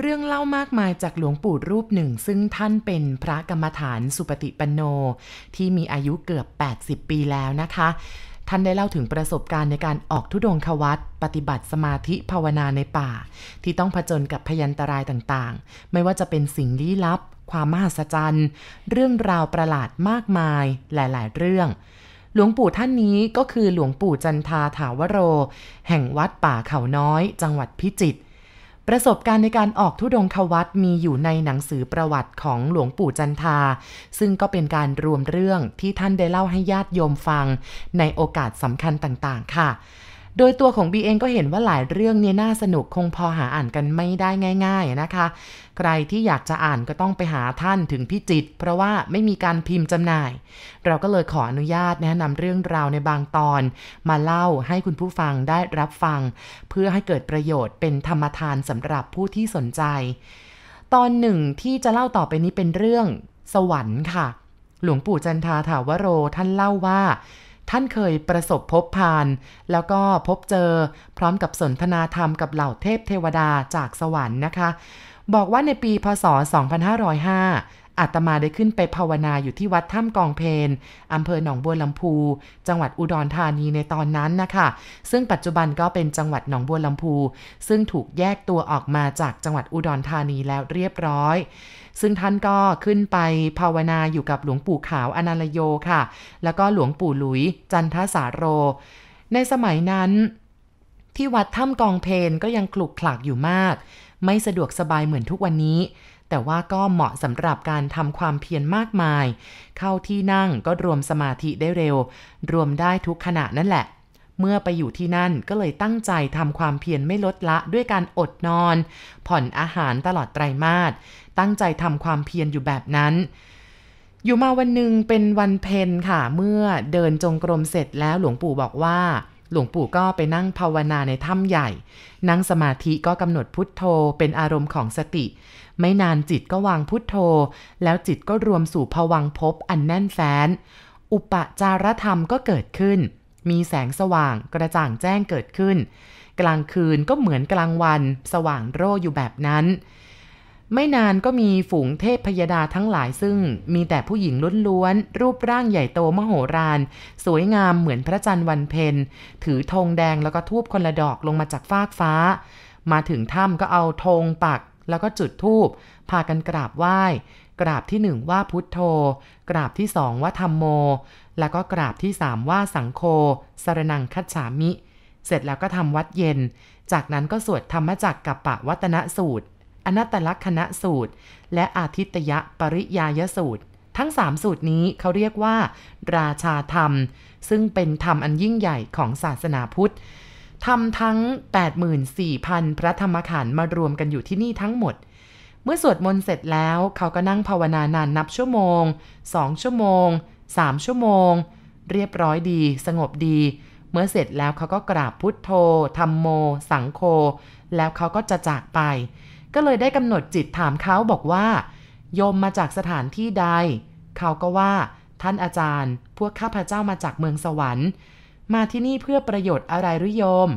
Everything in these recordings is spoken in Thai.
เรื่องเล่ามากมายจากหลวงปู่รูปหนึ่ง ซึ่งท่านเป็นพระกรรมฐานสุปฏิปันโน ที่มีอายุเกือบ 80 ปีแล้วนะคะ ท่านได้เล่าถึงประสบการณ์ในการออกทุดงควัตปฏิบัติสมาธิภาวนาในป่า ที่ต้องผจญกับพยันตรายต่างๆ ไม่ว่าจะเป็นสิ่งลี้ลับ ความมหัศจรรย์ เรื่องราวประหลาดมากมายหลายๆ เรื่องหลวงปู่ท่านนี้ก็คือหลวงปู่จันทาถาวโร แห่งวัดป่าเขาน้อย จังหวัดพิจิตร ประสบการณ์ในการออกทุดงควัตมีอยู่ในหนังสือประวัติของหลวงปู่จันทา ซึ่งก็เป็นการรวมเรื่องที่ท่านได้เล่าให้ญาติโยมฟัง ในโอกาสสำคัญต่างๆ ค่ะ โดยตัวของบีเองก็เห็นว่าหลายเรื่องเนี่ยน่าสนุกคงพอหาอ่านกันไม่ได้ง่าย ๆนะคะ ใครที่อยากจะอ่านก็ต้องไปหาท่านถึงพิจิต เพราะว่าไม่มีการพิมพ์จำหน่าย เราก็เลยขออนุญาตแนะนำเรื่องราวในบางตอน มาเล่าให้คุณผู้ฟังได้รับฟัง เพื่อให้เกิดประโยชน์เป็นธรรมทานสำหรับผู้ที่สนใจ ตอนหนึ่งที่จะเล่าต่อไปนี้เป็นเรื่องสวรรค์ค่ะ หลวงปู่จันทาถาวโรท่านเล่าว่า ท่านเคยประสบพบพาน แล้วก็พบเจอพร้อมกับสนทนาธรรมกับเหล่าเทพเทวดาจากสวรรค์นะคะ บอกว่าในปีพศ 2505 อาตมาได้ขึ้นไปภาวนาอยู่ที่วัดถ้ำกองเพนอำเภอหนองบัวลำพู จังหวัดอุดรธานีในตอนนั้นนะคะ ซึ่งปัจจุบันก็เป็นจังหวัดหนองบัวลำพู ซึ่งถูกแยกตัวออกมาจากจังหวัดอุดรธานีแล้วเรียบร้อย ซึ่งท่านก็ขึ้นไปภาวนาอยู่กับหลวงปู่ขาวอนาลโยค่ะ แล้วก็หลวงปู่หลุย จันทสาโร ในสมัยนั้นที่วัดถ้ำกองเพนก็ยังคลุกคลักอยู่มาก ไม่สะดวกสบายเหมือนทุกวันนี้ แต่ว่าก็เหมาะสำหรับการทำความเพียรมากมาย เข้าที่นั่งก็รวมสมาธิได้เร็ว รวมได้ทุกขณะนั่นแหละ เมื่อไปอยู่ที่นั่นก็เลยตั้งใจทำความเพียรไม่ลดละด้วยการอดนอน ผ่อนอาหารตลอดไตรมาสตั้งใจทำความเพียรอยู่แบบนั้นอยู่มาวันหนึ่งเป็นวันเพนค่ะ เมื่อเดินจงกรมเสร็จแล้วหลวงปู่บอกว่า หลวงปู่ก็ไปนั่งภาวนาในถ้ำใหญ่ นั่งสมาธิก็กำหนดพุทโธเป็นอารมณ์ของสติ ไม่นานจิตก็วางพุทโธ แล้วจิตก็รวมสู่ภวังพบอันแน่นแฟ้น อุปจารธรรมก็เกิดขึ้น มีแสงสว่างกระจ่างแจ้งเกิดขึ้น กลางคืนก็เหมือนกลางวัน สว่างโร่อยู่แบบนั้น ไม่นานก็มีฝูงเทพพยดาทั้งหลายซึ่ง มีแต่ผู้หญิงล้วนๆ รูปร่างใหญ่โตมโหฬารสวยงามเหมือนพระจันทร์วันเพ็ญถือธงแดงแล้วก็ทูบคนละดอกลงมาจากฟากฟ้ามาถึงถ้ำก็เอาธงปัก แล้วก็จุดทูบพากันกราบไหว้ กราบที่หนึ่งว่าพุทโธ กราบที่สองว่าธรรมโม แล้วก็กราบที่สามว่าสังโฆสรนังคัจฉามิ เสร็จแล้วก็ทำวัดเย็น จากนั้นก็สวดธรรมจักกับปะวัตนสูตร อนัตตลักษณะสูตร และอาทิตยปริยายสูตรทั้งสามสูตรนี้เขาเรียกว่า ราชาธรรม ซึ่งเป็นธรรมอันยิ่งใหญ่ของศาสนาพุทธ ทำทั้ง 84,000 พระธรรมขันธ์มารวมกันอยู่ที่นี่ทั้งหมด เมื่อสวดมนต์เสร็จแล้วเขาก็นั่งภาวนานานนับชั่วโมง 2 ชั่วโมง 3 ชั่วโมง เรียบร้อยดี สงบดี เมื่อเสร็จแล้วเขาก็กราบพุทโธธรรมโม สังโฆแล้วเขาก็จะจากไป ก็เลยได้กำหนดจิตถามเขาบอกว่า โยมมาจากสถานที่ใด เขาก็ว่า ท่านอาจารย์ พวกข้าพเจ้ามาจากเมืองสวรรค์ มาที่นี่เพื่อประโยชน์อะไรหรือโยม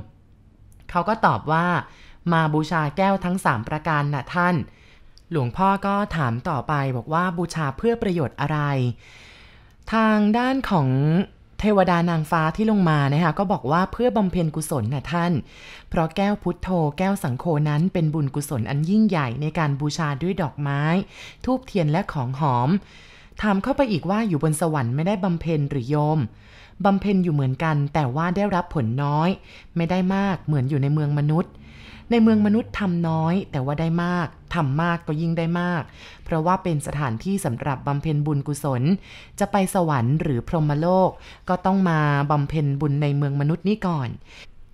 เขาก็ตอบว่า มาบูชาแก้วทั้งสามประการนะ่ะท่าน หลวงพ่อก็ถามต่อไปบอกว่าบูชาเพื่อประโยชน์อะไร ทางด้านของเทวดานางฟ้าที่ลงมานะคะก็บอกว่าเพื่อบำเพ็ญกุศลนะท่าน เพราะแก้วพุทโธแก้วสังโคนั้นเป็นบุญกุศลอันยิ่งใหญ่ในการบูชาด้วยดอกไม้ ทูบเทียนและของหอมถามเข้าไปอีกว่าอยู่บนสวรรค์ไม่ได้บำเพ็ญหรือโยม บำเพ็ญอยู่เหมือนกัน แต่ว่าได้รับผลน้อย ไม่ได้มากเหมือนอยู่ในเมืองมนุษย์ ในเมืองมนุษย์ทำน้อย แต่ว่าได้มากทำมากก็ยิ่งได้มาก เพราะว่าเป็นสถานที่สำหรับบำเพ็ญบุญกุศล จะไปสวรรค์หรือพรหมโลก ก็ต้องมาบำเพ็ญบุญในเมืองมนุษย์นี้ก่อน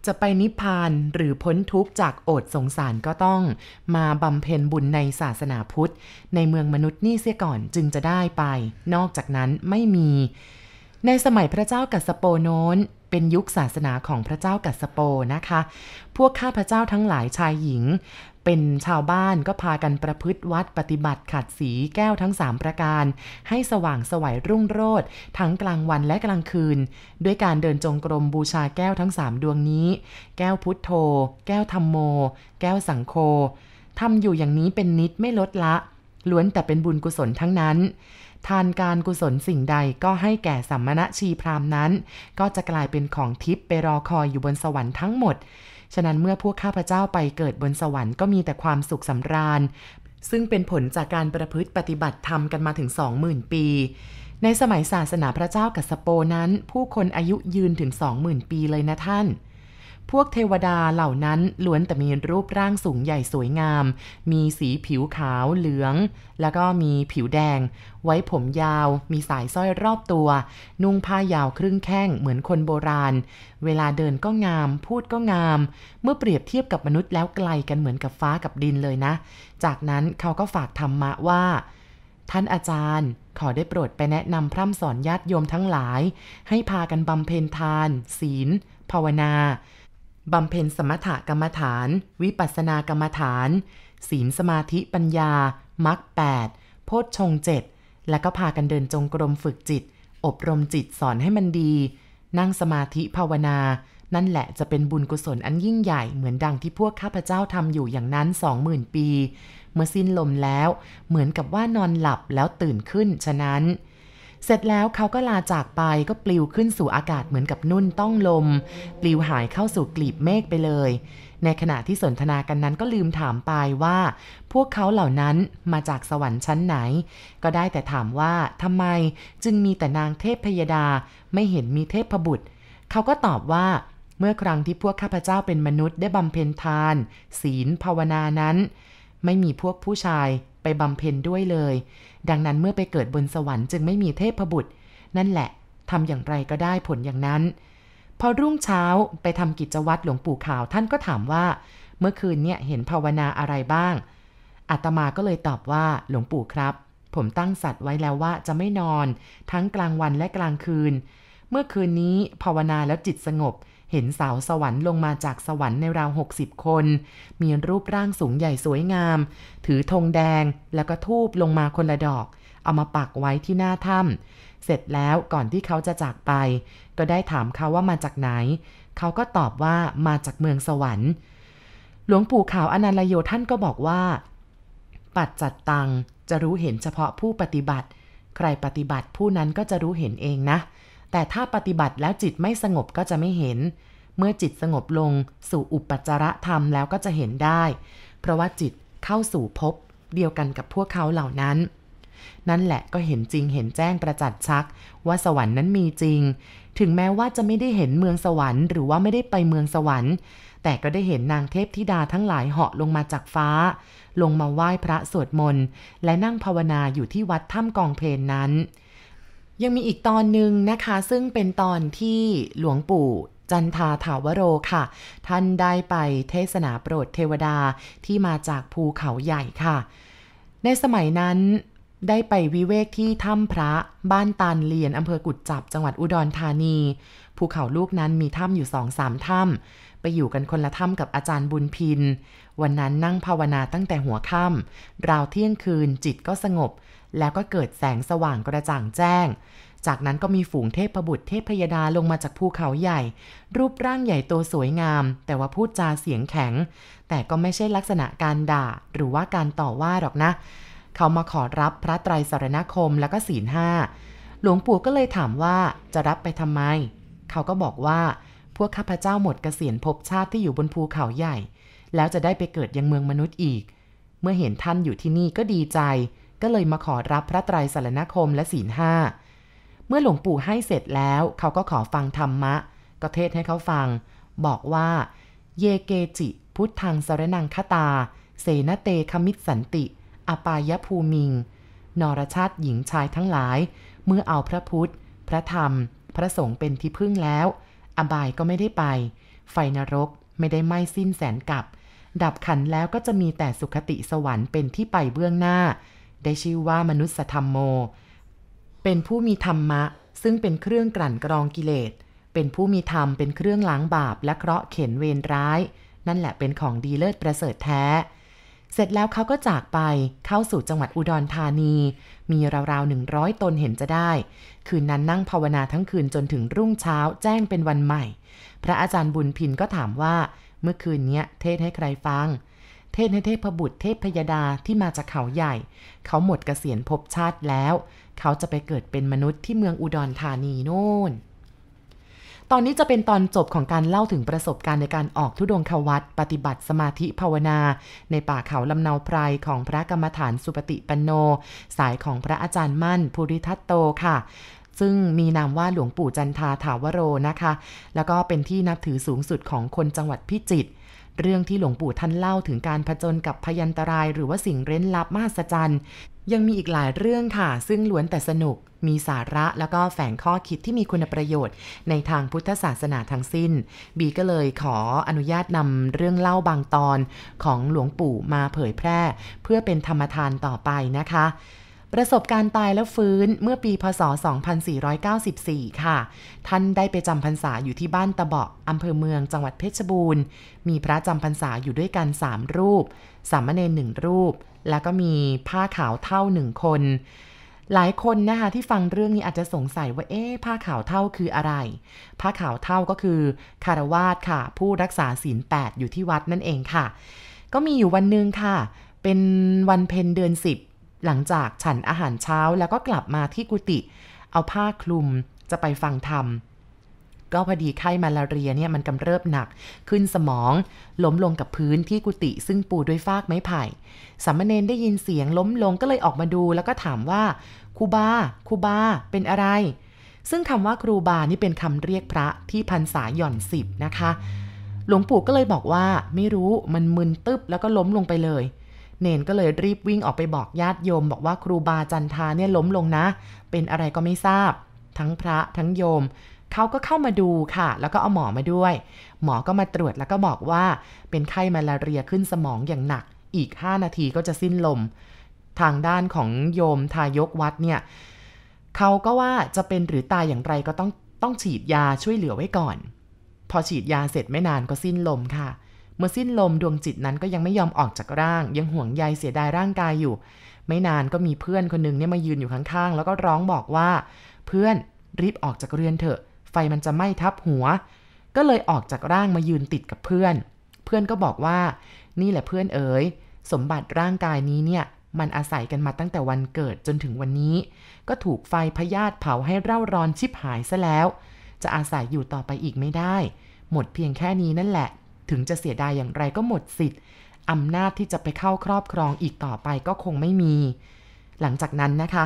จะไปนิพพานหรือพ้นทุกข์จากโอดสงสารก็ต้อง มาบำเพ็ญบุญในศาสนาพุทธ ในเมืองมนุษย์นี่เสียก่อนจึงจะได้ไป นอกจากนั้นไม่มี ในสมัยพระเจ้ากัสโปโน้น เป็นยุคศาสนาของพระเจ้ากัสโปนะคะ พวกข้าพระเจ้าทั้งหลายชายหญิง เป็นชาวบ้านก็พากันประพฤติวัดปฏิบัติขัดสีแก้วทั้งสามประการ ให้สว่างสวัยรุ่งโรจน์ทั้งกลางวันและกลางคืน ด้วยการเดินจงกรมบูชาแก้วทั้งสามดวงนี้ แก้วพุทโธ แก้วธรรมโม แก้วสังโฆทำอยู่อย่างนี้เป็นนิดไม่ลดละล้วนแต่เป็นบุญกุศลทั้งนั้น ทานการกุศลสิ่งใดก็ให้แก่สัมมณชีพรามนั้น ก็จะกลายเป็นของทิพย์ไปรอคอยอยู่บนสวรรค์ทั้งหมด ฉะนั้นเมื่อพวกข้าพเจ้าไปเกิดบนสวรรค์ก็มีแต่ความสุขสำราญ ซึ่งเป็นผลจากการประพฤติปฏิบัติธรรมกันมาถึง 20,000 ปี ในสมัยศาสนาพระเจ้ากัสโปนั้น ผู้คนอายุยืนถึง 20,000 ปีเลยนะท่าน พวกเทวดาเหล่านั้นล้วนแต่มีรูปร่างสูงใหญ่สวยงาม มีสีผิวขาวเหลือง แล้วก็มีผิวแดง ไว้ผมยาว มีสายสร้อยรอบตัว นุ่งผ้ายาวครึ่งแข้งเหมือนคนโบราณ เวลาเดินก็งาม พูดก็งาม เมื่อเปรียบเทียบกับมนุษย์แล้วไกลกันเหมือนกับฟ้ากับดินเลยนะ จากนั้นเขาก็ฝากธรรมะว่า ท่านอาจารย์ขอได้โปรดไปแนะนำพร่ำสอนญาติโยมทั้งหลาย ให้พากันบำเพ็ญทาน ศีล ภาวนา บำเพ็ญสมถกรรมฐาน วิปัสสนากรรมฐาน ศีลสมาธิปัญญามรรคแปดโพชฌงเจ็ดแล้วก็พากันเดินจงกรมฝึกจิต อบรมจิตสอนให้มันดี นั่งสมาธิภาวนา นั่นแหละจะเป็นบุญกุศลอันยิ่งใหญ่เหมือนดังที่พวกข้าพเจ้าทำอยู่อย่างนั้นสองหมื่นปี เมื่อสิ้นลมแล้ว เหมือนกับว่านอนหลับแล้วตื่นขึ้นฉะนั้น เสร็จแล้วเขาก็ลาจากไปก็ปลิวขึ้นสู่อากาศเหมือนกับนุ่นต้องลม ปลิวหายเข้าสู่กลีบเมฆไปเลย ในขณะที่สนทนากันนั้นก็ลืมถามไปว่า พวกเขาเหล่านั้นมาจากสวรรค์ชั้นไหน ก็ได้แต่ถามว่าทำไมจึงมีแต่นางเทพพยดา ไม่เห็นมีเทพบุตร เขาก็ตอบว่าเมื่อครั้งที่พวกข้าพเจ้าเป็นมนุษย์ได้บำเพ็ญทาน ศีลภาวนานั้น ไม่มีพวกผู้ชายไปบำเพ็ญด้วยเลย ดังนั้นเมื่อไปเกิดบนสวรรค์จึงไม่มีเทพบุตร นั่นแหละทำอย่างไรก็ได้ผลอย่างนั้น พอรุ่งเช้าไปทำกิจวัตรหลวงปู่ขาวท่านก็ถามว่า เมื่อคืนเนี่ยเห็นภาวนาอะไรบ้างอาตมาก็เลยตอบว่าหลวงปู่ครับ ผมตั้งสัตว์ไว้แล้วว่าจะไม่นอน ทั้งกลางวันและกลางคืน เมื่อคืนนี้ภาวนาแล้วจิตสงบ เห็นสาวสวรรค์ลงมาจากสวรรค์ในราวหกสิบคน มีรูปร่างสูงใหญ่สวยงาม ถือธงแดงแล้วก็ทูบลงมาคนละดอก เอามาปักไว้ที่หน้าถ้ำเสร็จแล้วก่อนที่เขาจะจากไป ก็ได้ถามเขาว่ามาจากไหน เขาก็ตอบว่ามาจากเมืองสวรรค์ หลวงปู่ขาวอนันลโยท่านก็บอกว่า ปัดจัดตังจะรู้เห็นเฉพาะผู้ปฏิบัติ ใครปฏิบัติผู้นั้นก็จะรู้เห็นเองนะ แต่ถ้าปฏิบัติแล้วจิตไม่สงบก็จะไม่เห็น เมื่อจิตสงบลงสู่อุปจารธรรมแล้วก็จะเห็นได้ เพราะว่าจิตเข้าสู่ภพเดียวกันกับพวกเขาเหล่านั้น นั่นแหละก็เห็นจริงเห็นแจ้งประจักษ์ชัก ว่าสวรรค์นั้นมีจริง ถึงแม้ว่าจะไม่ได้เห็นเมืองสวรรค์หรือว่าไม่ได้ไปเมืองสวรรค์ แต่ก็ได้เห็นนางเทพธิดาทั้งหลายเหาะลงมาจากฟ้า ลงมาไหว้พระสวดมนต์และนั่งภาวนาอยู่ที่วัดถ้ำกองเพลนนั้น ยังมีอีกตอนหนึ่งนะคะ ซึ่งเป็นตอนที่หลวงปู่จันทาถาวโรค่ะ ท่านได้ไปเทศนาโปรดเทวดาที่มาจากภูเขาใหญ่ค่ะ ในสมัยนั้นได้ไปวิเวกที่ถ้ำพระบ้านตาลเลียนอำเภอกุดจับจังหวัดอุดรธานี ภูเขาลูกนั้นมีถ้ำอยู่สองสามถ้ำไปอยู่กันคนละถ้ำกับอาจารย์บุญพิน วันนั้นนั่งภาวนาตั้งแต่หัวค่ำราวเที่ยงคืนจิตก็สงบ แล้วก็เกิดแสงสว่างกระจ่างแจ้ง จากนั้นก็มีฝูงเทพบุตรเทพยดาลงมาจากภูเขาใหญ่ รูปร่างใหญ่โตสวยงาม แต่ว่าพูดจาเสียงแข็ง แต่ก็ไม่ใช่ลักษณะการด่า หรือว่าการต่อว่าหรอกนะ เขามาขอรับพระไตรสรณคมแล้วก็ศีลห้าหลวงปู่ก็เลยถามว่าจะรับไปทำไม เขาก็บอกว่าพวกข้าพเจ้าหมดเกษียณภพชาติที่อยู่บนภูเขาใหญ่ แล้วจะได้ไปเกิดยังเมืองมนุษย์อีก เมื่อเห็นท่านอยู่ที่นี่ก็ดีใจ ก็เลยมาขอรับพระไตรสรณคมและศีลห้า เมื่อหลวงปู่ให้เสร็จแล้วเขาก็ขอฟังธรรมะ ก็เทศให้เขาฟัง บอกว่า เยเกจิ พุทธังสรนังคตา เสนเตคมิตสันติ อปายภูมิง นรชาติหญิงชายทั้งหลาย เมื่อเอาพระพุทธ พระธรรม พระสงฆ์เป็นที่พึ่งแล้ว อบายก็ไม่ได้ไป ไฟนรกไม่ได้ไหม้สิ้นแสนกับ ดับขันแล้วก็จะมีแต่สุขติสวรรค์เป็นที่ไปเบื้องหน้า ได้ชื่อว่ามนุษยธรรมโม เป็นผู้มีธรรมะ ซึ่งเป็นเครื่องกลั่นกรองกิเลส เป็นผู้มีธรรมเป็นเครื่องล้างบาปและเคราะห์เข็นเวรร้าย นั่นแหละเป็นของดีเลิศประเสริฐแท้ เสร็จแล้วเขาก็จากไปเข้าสู่จังหวัดอุดรธานี มีราวๆหนึ่งร้อยตนเห็นจะได้ คืนนั้นนั่งภาวนาทั้งคืนจนถึงรุ่งเช้าแจ้งเป็นวันใหม่ พระอาจารย์บุญพินก็ถามว่า เมื่อคืนนี้เทศให้ใครฟัง เทศให้เทพบุตรเทพพยดาที่มาจากเขาใหญ่ เขาหมดเกษียณภพชาติแล้ว เขาจะไปเกิดเป็นมนุษย์ที่เมืองอุดรธานีโน่น ตอนนี้จะเป็นตอนจบของการเล่าถึงประสบการณ์ในการออกทุดงควัตปฏิบัติสมาธิภาวนา ในป่าเขาลำเนาไพรของพระกรรมฐานสุปฏิปันโน สายของพระอาจารย์มั่น ภูริทัตโตค่ะซึ่งมีนามว่าหลวงปู่จันทาถาวโรนะคะ แล้วก็เป็นที่นับถือสูงสุดของคนจังหวัดพิจิตร เรื่องที่หลวงปู่ท่านเล่าถึงการผจญกับพยันตราย หรือว่าสิ่งเร้นลับมหัศจรรย์ ยังมีอีกหลายเรื่องค่ะ ซึ่งล้วนแต่สนุก มีสาระแล้วก็แฝงข้อคิดที่มีคุณประโยชน์ ในทางพุทธศาสนาทั้งสิ้น บีก็เลยขออนุญาตนำเรื่องเล่าบางตอนของหลวงปู่มาเผยแพร่ เพื่อเป็นธรรมทานต่อไปนะคะ ประสบการณ์ตายแล้วฟื้นเมื่อปีพศ 2494 ค่ะ ท่านได้ไปจำพรรษาอยู่ที่บ้านตะเบาะอำเภอเมืองจังหวัดเพชรบูรณ์ มีพระจำพรรษาอยู่ด้วยกัน 3 รูป สามเณรหนึ่งรูป แล้วก็มีผ้าขาวเท่าหนึ่งคน หลายคนนะคะที่ฟังเรื่องนี้อาจจะสงสัยว่าเอ๊ะผ้าขาวเท่าคืออะไร ผ้าขาวเท่าก็คือคารวาสค่ะ ผู้รักษาศีล8อยู่ที่วัดนั่นเองค่ะ ก็มีอยู่วันหนึ่งค่ะ เป็นวันเพ็ญเดือน10 หลังจากฉันอาหารเช้าแล้วก็กลับมาที่กุฏิเอาผ้าคลุมจะไปฟังธรรม ก็พอดีไข้มาลาเรียเนี่ยมันกำเริบหนัก ขึ้นสมองล้มลงกับพื้นที่กุฏิซึ่งปูด้วยฟากไม้ไผ่สามเณรได้ยินเสียงล้มลงก็เลยออกมาดูแล้วก็ถามว่าครูบาครูบาเป็นอะไร ซึ่งคำว่าครูบานี่เป็นคำเรียกพระที่พันษาหย่อนสิบนะคะ หลวงปู่ก็เลยบอกว่าไม่รู้มันมึนตึบแล้วก็ล้มลงไปเลย เนนก็เลยรีบวิ่งออกไปบอกญาติโยม บอกว่าครูบาจันทาเนี่ยล้มลงนะ เป็นอะไรก็ไม่ทราบ ทั้งพระทั้งโยมเขาก็เข้ามาดูค่ะ แล้วก็เอาหมอมาด้วย หมอก็มาตรวจแล้วก็บอกว่า เป็นไข้มาลาเรียขึ้นสมองอย่างหนัก อีก 5 นาทีก็จะสิ้นลม ทางด้านของโยมทายกวัดเนี่ยเขาก็ว่าจะเป็นหรือตายอย่างไรก็ต้องต้องฉีดยาช่วยเหลือไว้ก่อน พอฉีดยาเสร็จไม่นานก็สิ้นลมค่ะ เมื่อสิ้นลมดวงจิตนั้นก็ยังไม่ยอมออกจากร่าง ยังห่วงใยเสียดายร่างกายอยู่ ไม่นานก็มีเพื่อนคนหนึ่งเนี่ยมายืนอยู่ข้างๆ แล้วก็ร้องบอกว่า เพื่อนรีบออกจากเรือนเถอะ ไฟมันจะไหม้ทับหัว ก็เลยออกจากร่างมายืนติดกับเพื่อน เพื่อนก็บอกว่า นี่แหละเพื่อนเอ๋ยสมบัติร่างกายนี้เนี่ยมันอาศัยกันมาตั้งแต่วันเกิดจนถึงวันนี้ ก็ถูกไฟพยาธิเผาให้เร่าร้อนชิบหายซะแล้ว จะอาศัยอยู่ต่อไปอีกไม่ได้ หมดเพียงแค่นี้นั่นแหละ ถึงจะเสียดายอย่างไรก็หมดสิทธิ์อำนาจที่จะไปเข้าครอบครองอีกต่อไปก็คงไม่มี หลังจากนั้นนะคะ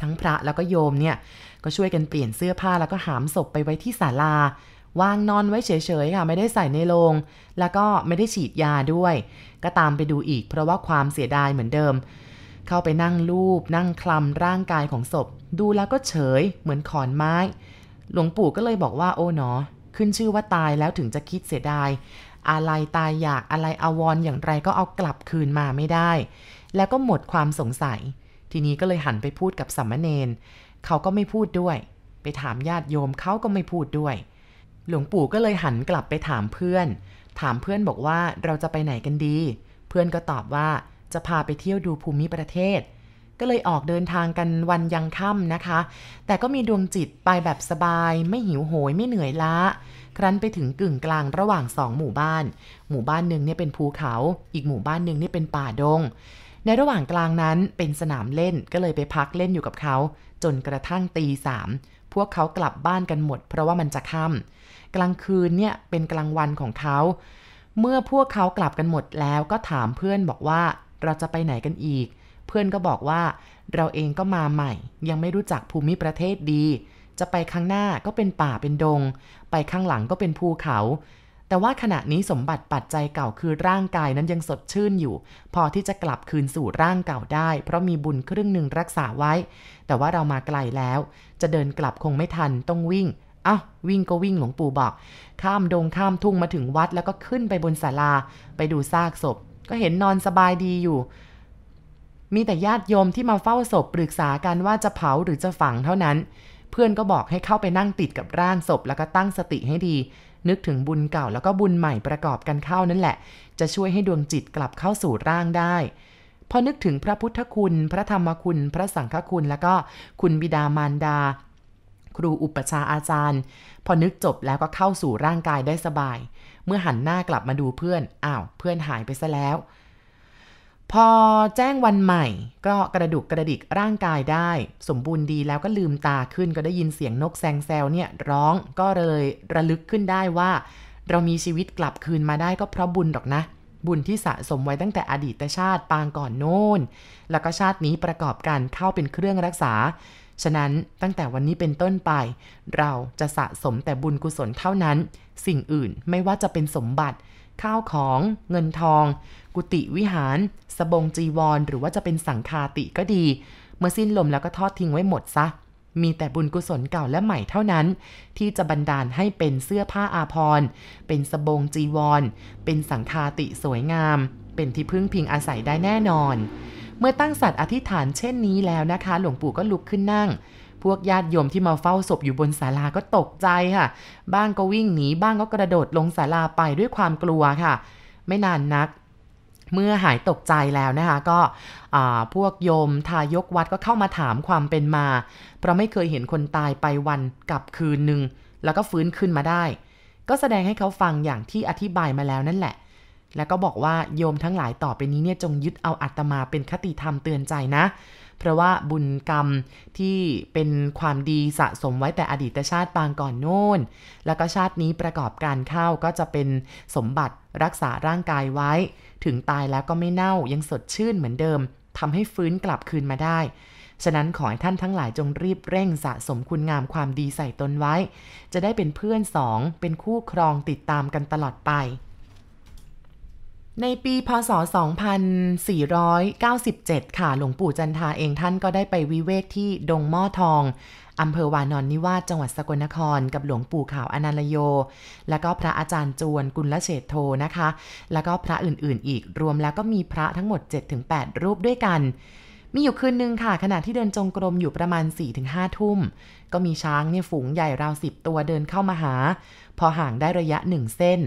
ทั้งพระแล้วก็โยมเนี่ย ก็ช่วยกันเปลี่ยนเสื้อผ้าแล้วก็หามศพไปไว้ที่ศาลาวางนอนไว้เฉยๆค่ะ ไม่ได้ใส่ในโลงแล้วก็ไม่ได้ฉีดยาด้วย ก็ตามไปดูอีก เพราะว่าความเสียดายเหมือนเดิม เข้าไปนั่งรูป นั่งคลำร่างกายของศพ ดูแล้วก็เฉยเหมือนขอนไม้ หลวงปู่ก็เลยบอกว่าโอ้เนาะ ขึ้นชื่อว่าตายแล้วถึงจะคิดเสียดาย อะไรตายอยากอะไรอาวรออย่างไรก็เอากลับคืนมาไม่ได้ แล้วก็หมดความสงสัย ทีนี้ก็เลยหันไปพูดกับสัมมเนนเขาก็ไม่พูดด้วย ไปถามญาติโยมเขาก็ไม่พูดด้วย หลวงปู่ก็เลยหันกลับไปถามเพื่อน ถามเพื่อนบอกว่าเราจะไปไหนกันดี เพื่อนก็ตอบว่าจะพาไปเที่ยวดูภูมิประเทศ ก็เลยออกเดินทางกันวันยังค่ำนะคะ แต่ก็มีดวงจิตไปแบบสบาย ไม่หิวโหยไม่เหนื่อยล้า ครั้นไปถึงกึ่งกลางระหว่างสองหมู่บ้าน หมู่บ้านหนึ่งเนี่ยเป็นภูเขา อีกหมู่บ้านหนึ่งเนี่ยเป็นป่าดง ในระหว่างกลางนั้นเป็นสนามเล่นก็เลยไปพักเล่นอยู่กับเขา จนกระทั่งตีสามพวกเขากลับบ้านกันหมด เพราะว่ามันจะค่ำกลางคืนเนี่ยเป็นกลางวันของเขา เมื่อพวกเขากลับกันหมดแล้วก็ถามเพื่อนบอกว่าเราจะไปไหนกันอีก เพื่อนก็บอกว่า เราเองก็มาใหม่ ยังไม่รู้จักภูมิประเทศดี จะไปข้างหน้าก็เป็นป่าเป็นดง ไปข้างหลังก็เป็นภูเขา แต่ว่าขณะนี้สมบัติปัจจัยเก่าคือร่างกายนั้นยังสดชื่นอยู่ พอที่จะกลับคืนสู่ร่างเก่าได้ เพราะมีบุญครึ่งหนึ่งรักษาไว้ แต่ว่าเรามาไกลแล้ว จะเดินกลับคงไม่ทันต้องวิ่งอ้าววิ่งก็วิ่งหลวงปู่บอก ข้ามดงข้ามทุ่งมาถึงวัดแล้วก็ขึ้นไปบนศาลา ไปดูซากศพ ก็เห็นนอนสบายดีอยู่ มีแต่ญาติโยมที่มาเฝ้าศพปรึกษากันว่าจะเผาหรือจะฝังเท่านั้น เพื่อนก็บอกให้เข้าไปนั่งติดกับร่างศพ แล้วก็ตั้งสติให้ดี นึกถึงบุญเก่าแล้วก็บุญใหม่ประกอบกันเข้านั่นแหละ จะช่วยให้ดวงจิตกลับเข้าสู่ร่างได้พอนึกถึงพระพุทธคุณ พระธรรมคุณ พระสังฆคุณ แล้วก็คุณบิดามารดา ครูอุปชาอาจารย์ พอนึกจบแล้วก็เข้าสู่ร่างกายได้สบาย เมื่อหันหน้ากลับมาดูเพื่อน อ้าว เพื่อนหายไปซะแล้ว พอแจ้งวันใหม่ ก็กระดุกกระดิกร่างกายได้ สมบูรณ์ดีแล้วก็ลืมตาขึ้นก็ได้ยินเสียงนกแซงแซวเนี่ยร้องก็เลยระลึกขึ้นได้ว่า เรามีชีวิตกลับคืนมาได้ก็เพราะบุญหรอกนะ บุญที่สะสมไว้ตั้งแต่อดีตชาติปางก่อนโน้น แล้วก็ชาตินี้ประกอบการเข้าเป็นเครื่องรักษา ฉะนั้นตั้งแต่วันนี้เป็นต้นไป เราจะสะสมแต่บุญกุศลเท่านั้น สิ่งอื่นไม่ว่าจะเป็นสมบัติ ข้าวของเงินทอง กุฏิวิหาร สบงจีวร หรือว่าจะเป็นสังคาติก็ดี เมื่อสิ้นลมแล้วก็ทอดทิ้งไว้หมดซะ มีแต่บุญกุศลเก่าและใหม่เท่านั้น ที่จะบันดาลให้เป็นเสื้อผ้าอาภรณ์เป็นสบงจีวร เป็นสังคาติสวยงาม เป็นที่พึ่งพิงอาศัยได้แน่นอน เมื่อตั้งสัตว์อธิษฐานเช่นนี้แล้วนะคะ หลวงปู่ก็ลุกขึ้นนั่ง พวกญาติโยมที่มาเฝ้าศพอยู่บนศาลาก็ตกใจค่ะ บ้างก็วิ่งหนี บ้างก็กระโดดลงศาลาไปด้วยความกลัวค่ะ ไม่นานนักเมื่อหายตกใจแล้วนะคะ ก็พวกโยมทายกวัดก็เข้ามาถามความเป็นมา เพราะไม่เคยเห็นคนตายไปวันกับคืนหนึ่งแล้วก็ฟื้นขึ้นมาได้ ก็แสดงให้เขาฟังอย่างที่อธิบายมาแล้วนั่นแหละ แล้วก็บอกว่าโยมทั้งหลายต่อไปนี้เนี่ยจงยึดเอาอัตมาเป็นคติธรรมเตือนใจนะ เพราะว่าบุญกรรมที่เป็นความดีสะสมไว้แต่อดีตชาติปางก่อนโน้น แล้วก็ชาตินี้ประกอบการเข้าก็จะเป็นสมบัติรักษาร่างกายไว้ ถึงตายแล้วก็ไม่เน่ายังสดชื่นเหมือนเดิมทำให้ฟื้นกลับคืนมาได้ ฉะนั้นขอให้ท่านทั้งหลายจงรีบเร่งสะสมคุณงามความดีใส่ตนไว้ จะได้เป็นเพื่อนสอง เป็นคู่ครองติดตามกันตลอดไป ในปีพศ 2497 ค่ะ หลวงปู่จันทาเองท่านก็ได้ไปวิเวกที่ดงหม้อทองอำเภอวานอนนิวาสจังหวัดสกลนคร กับหลวงปู่ขาวอนันลโย แล้วก็พระอาจารย์จวนกุลเฉตโทนะคะ แล้วก็พระอื่นๆ อีกรวมแล้วก็มีพระทั้งหมด 7-8 รูปด้วยกัน มีอยู่คืนนึงค่ะ ขณะที่เดินจงกรมอยู่ประมาณ 4-5 ทุ่ม ก็มีช้างเนี่ยฝูงใหญ่ราวสิบตัวเดินเข้ามาหา พอห่างได้ระยะหนึ่งเส้น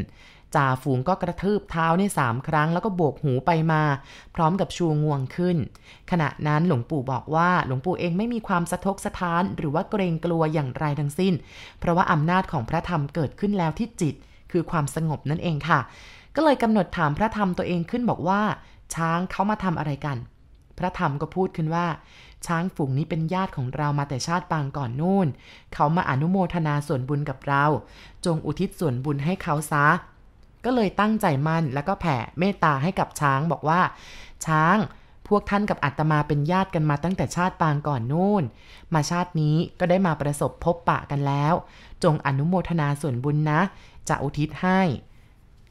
จ่าฝูงก็กระทืบเท้าในสามครั้ง แล้วก็โบกหูไปมา พร้อมกับชูงวงขึ้น ขณะนั้นหลวงปู่บอกว่าหลวงปู่เองไม่มีความสะทกสะท้าน หรือว่าเกรงกลัวอย่างไรทั้งสิ้น เพราะว่าอำนาจของพระธรรมเกิดขึ้นแล้วที่จิต คือความสงบนั่นเองค่ะ ก็เลยกำหนดถามพระธรรมตัวเองขึ้นบอกว่า ช้างเขามาทำอะไรกัน พระธรรมก็พูดขึ้นว่าช้างฝูงนี้เป็นญาติของเรามาแต่ชาติปางก่อนนู่น เขามาอนุโมทนาส่วนบุญกับเรา จงอุทิศส่วนบุญให้เขาซะ ก็เลยตั้งใจมั่นแล้วก็แผ่เมตตาให้กับช้างบอกว่า ช้างพวกท่านกับอาตมาเป็นญาติกันมาตั้งแต่ชาติปางก่อนนู่น มาชาตินี้ก็ได้มาประสบพบปะกันแล้ว จงอนุโมทนาส่วนบุญนะ จะอุทิศให้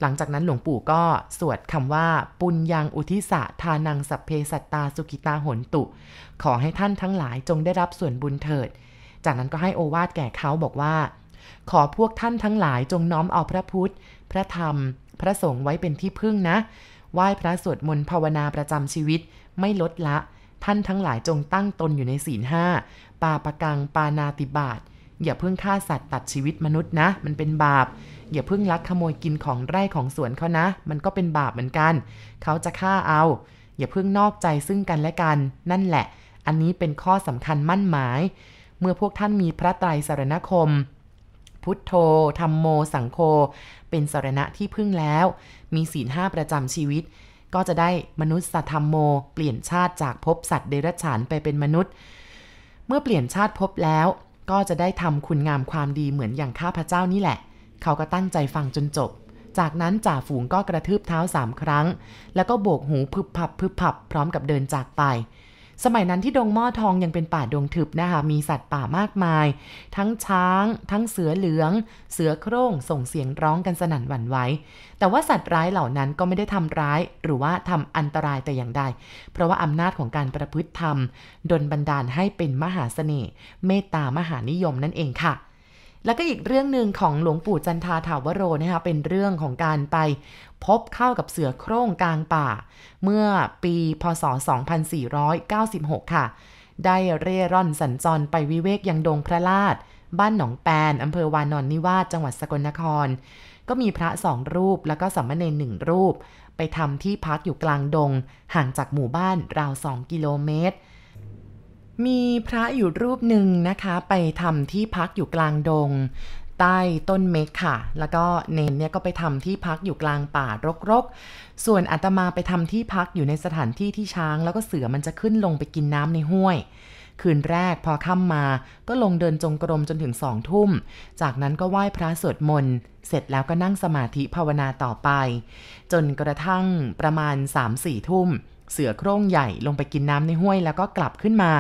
หลังจากนั้นหลวงปู่ก็สวดคำว่า ปุญญังอุทิสะทานังสัพเพสัตตาสุกิตาหนตุ ขอให้ท่านทั้งหลายจงได้รับส่วนบุญเถิด จากนั้นก็ให้โอวาทแก่เขาบอกว่า ขอพวกท่านทั้งหลายจงน้อมเอาพระพุทธ พระธรรม พระสงฆ์ไว้เป็นที่พึ่งนะ ไหว้พระสวดมนต์ภาวนาประจำชีวิตไม่ลดละ ท่านทั้งหลายจงตั้งตนอยู่ในศีลห้าปาปะกัง ปานาติบาตอย่าเพิ่งฆ่าสัตว์ตัดชีวิตมนุษย์นะ มันเป็นบาป อย่าเพิ่งลักขโมยกินของไร่ของสวนเขานะ มันก็เป็นบาปเหมือนกัน เขาจะฆ่าเอา อย่าเพิ่งนอกใจซึ่งกันและกัน นั่นแหละ อันนี้เป็นข้อสำคัญมั่นหมาย เมื่อพวกท่านมีพระไตรสรณคม พุทโธธรรมโม สังโฆเป็นสรณะที่พึ่งแล้ว มีศีลห้าประจำชีวิต ก็จะได้มนุษย์สัธรรมโม เปลี่ยนชาติจากภพสัตว์เดรัจฉานไปเป็นมนุษย์ เมื่อเปลี่ยนชาติภพแล้ว ก็จะได้ทำคุณงามความดีเหมือนอย่างข้าพเจ้านี่แหละ เขาก็ตั้งใจฟังจนจบ จากนั้นจ่าฝูงก็กระทืบเท้าสามครั้ง แล้วก็โบกหูพึบพับพึบพับพร้อมกับเดินจากไป สมัยนั้นที่ดงหม้อทองยังเป็นป่าดงทึบนะคะมีสัตว์ป่ามากมาย ทั้งช้าง ทั้งเสือเหลือง เสือโคร่งส่งเสียงร้องกันสนั่นหวั่นไหวแต่ว่าสัตว์ร้ายเหล่านั้นก็ไม่ได้ทำร้าย หรือว่าทำอันตรายแต่อย่างใด เพราะว่าอำนาจของการประพฤติธรรมดนบันดาลให้เป็นมหาเสน่ห์เมตตามหานิยมนั่นเองค่ะ แล้วก็อีกเรื่องหนึ่งของหลวงปู่จันทาถาวโรนะคะเป็นเรื่องของการไปพบเข้ากับเสือโคร่งกลางป่า เมื่อปีพศ 2496 ค่ะ ได้เร่ร่อนสัญจรไปวิเวกยังดงพระลาด บ้านหนองแปนอำเภอวานอนนิวาสจังหวัดสกลนคร ก็มีพระสองรูปแล้วก็สัมมเนนหนึ่งรูป ไปทำที่พักอยู่กลางดง ห่างจากหมู่บ้านราวสองกิโลเมตร มีพระอยู่รูปหนึ่งนะคะไปทำที่พักอยู่กลางดง ใต้ต้นเมกค่ะ แล้วก็เนนเนี่ยก็ไปทำที่พักอยู่กลางป่ารกๆ ส่วนอาตมาไปทำที่พักอยู่ในสถานที่ที่ช้าง แล้วก็เสือมันจะขึ้นลงไปกินน้ำในห้วย คืนแรกพอค่ำมาก็ลงเดินจงกรมจนถึงสองทุ่ม จากนั้นก็ไหว้พระสวดมนต์เสร็จแล้วก็นั่งสมาธิภาวนาต่อไป จนกระทั่งประมาณ3-4ทุ่ม เสือโคร่งใหญ่ลงไปกินน้ำในห้วยแล้วก็กลับขึ้นมา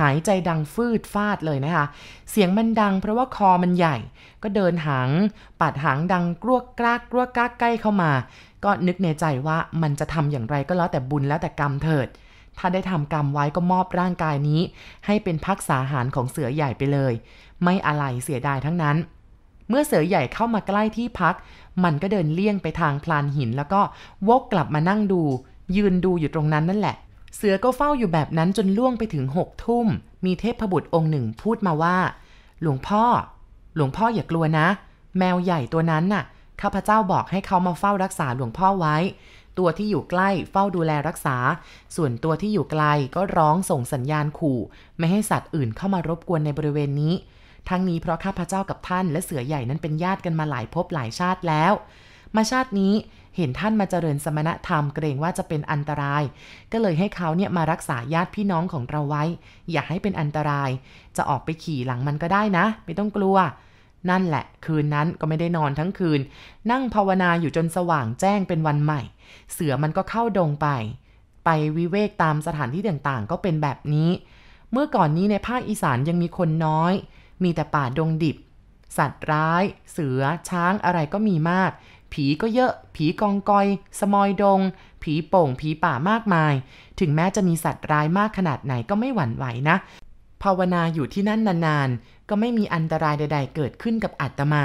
หายใจดังฟืดฟาดเลยนะคะ เสียงมันดังเพราะว่าคอมันใหญ่ ก็เดินหางปัดหางดังกรวกกรากกรวกกรากใกล้เข้ามา ก็นึกในใจว่ามันจะทำอย่างไรก็แล้วแต่บุญแล้วแต่กรรมเถิดถ้าได้ทำกรรมไว้ก็มอบร่างกายนี้ ให้เป็นพักษาหารของเสือใหญ่ไปเลย ไม่อะไรเสียดายทั้งนั้น เมื่อเสือใหญ่เข้ามาใกล้ที่พัก มันก็เดินเลี่ยงไปทางพลานหิน แล้วก็วกกลับมานั่งดู ยืนดูอยู่ตรงนั้นนั่นแหละ เสือก็เฝ้าอยู่แบบนั้นจนล่วงไปถึงหกทุ่ม มีเทพบุตรองค์หนึ่งพูดมาว่า หลวงพ่อ หลวงพ่ออย่ากลัวนะ แมวใหญ่ตัวนั้นน่ะ ข้าพเจ้าบอกให้เขามาเฝ้ารักษาหลวงพ่อไว้ ตัวที่อยู่ใกล้เฝ้าดูแลรักษา ส่วนตัวที่อยู่ไกลก็ร้องส่งสัญญาณขู่ ไม่ให้สัตว์อื่นเข้ามารบกวนในบริเวณนี้ ทั้งนี้เพราะข้าพเจ้ากับท่านและเสือใหญ่นั้นเป็นญาติกันมาหลายภพหลายชาติแล้ว มาชาตินี้ เห็นท่านมาเจริญสมณธรรมเกรงว่าจะเป็นอันตราย ก็เลยให้เขาเนี่ยมารักษาญาติพี่น้องของเราไว้ อย่าให้เป็นอันตราย จะออกไปขี่หลังมันก็ได้นะ ไม่ต้องกลัว นั่นแหละ คืนนั้นก็ไม่ได้นอนทั้งคืน นั่งภาวนาอยู่จนสว่างแจ้งเป็นวันใหม่ เสือมันก็เข้าดงไป ไปวิเวกตามสถานที่ต่างๆ ก็เป็นแบบนี้ เมื่อก่อนนี้ในภาคอีสานยังมีคนน้อย มีแต่ป่าดงดิบ สัตว์ร้าย เสือช้างอะไรก็มีมาก ผีก็เยอะ ผีกองกอย สมอยดง ผีโป่ง ผีป่ามากมาย ถึงแม้จะมีสัตว์ร้ายมากขนาดไหนก็ไม่หวั่นไหวนะ ภาวนาอยู่ที่นั่นนานๆ ก็ไม่มีอันตรายใด ๆ เกิดขึ้นกับอัตมา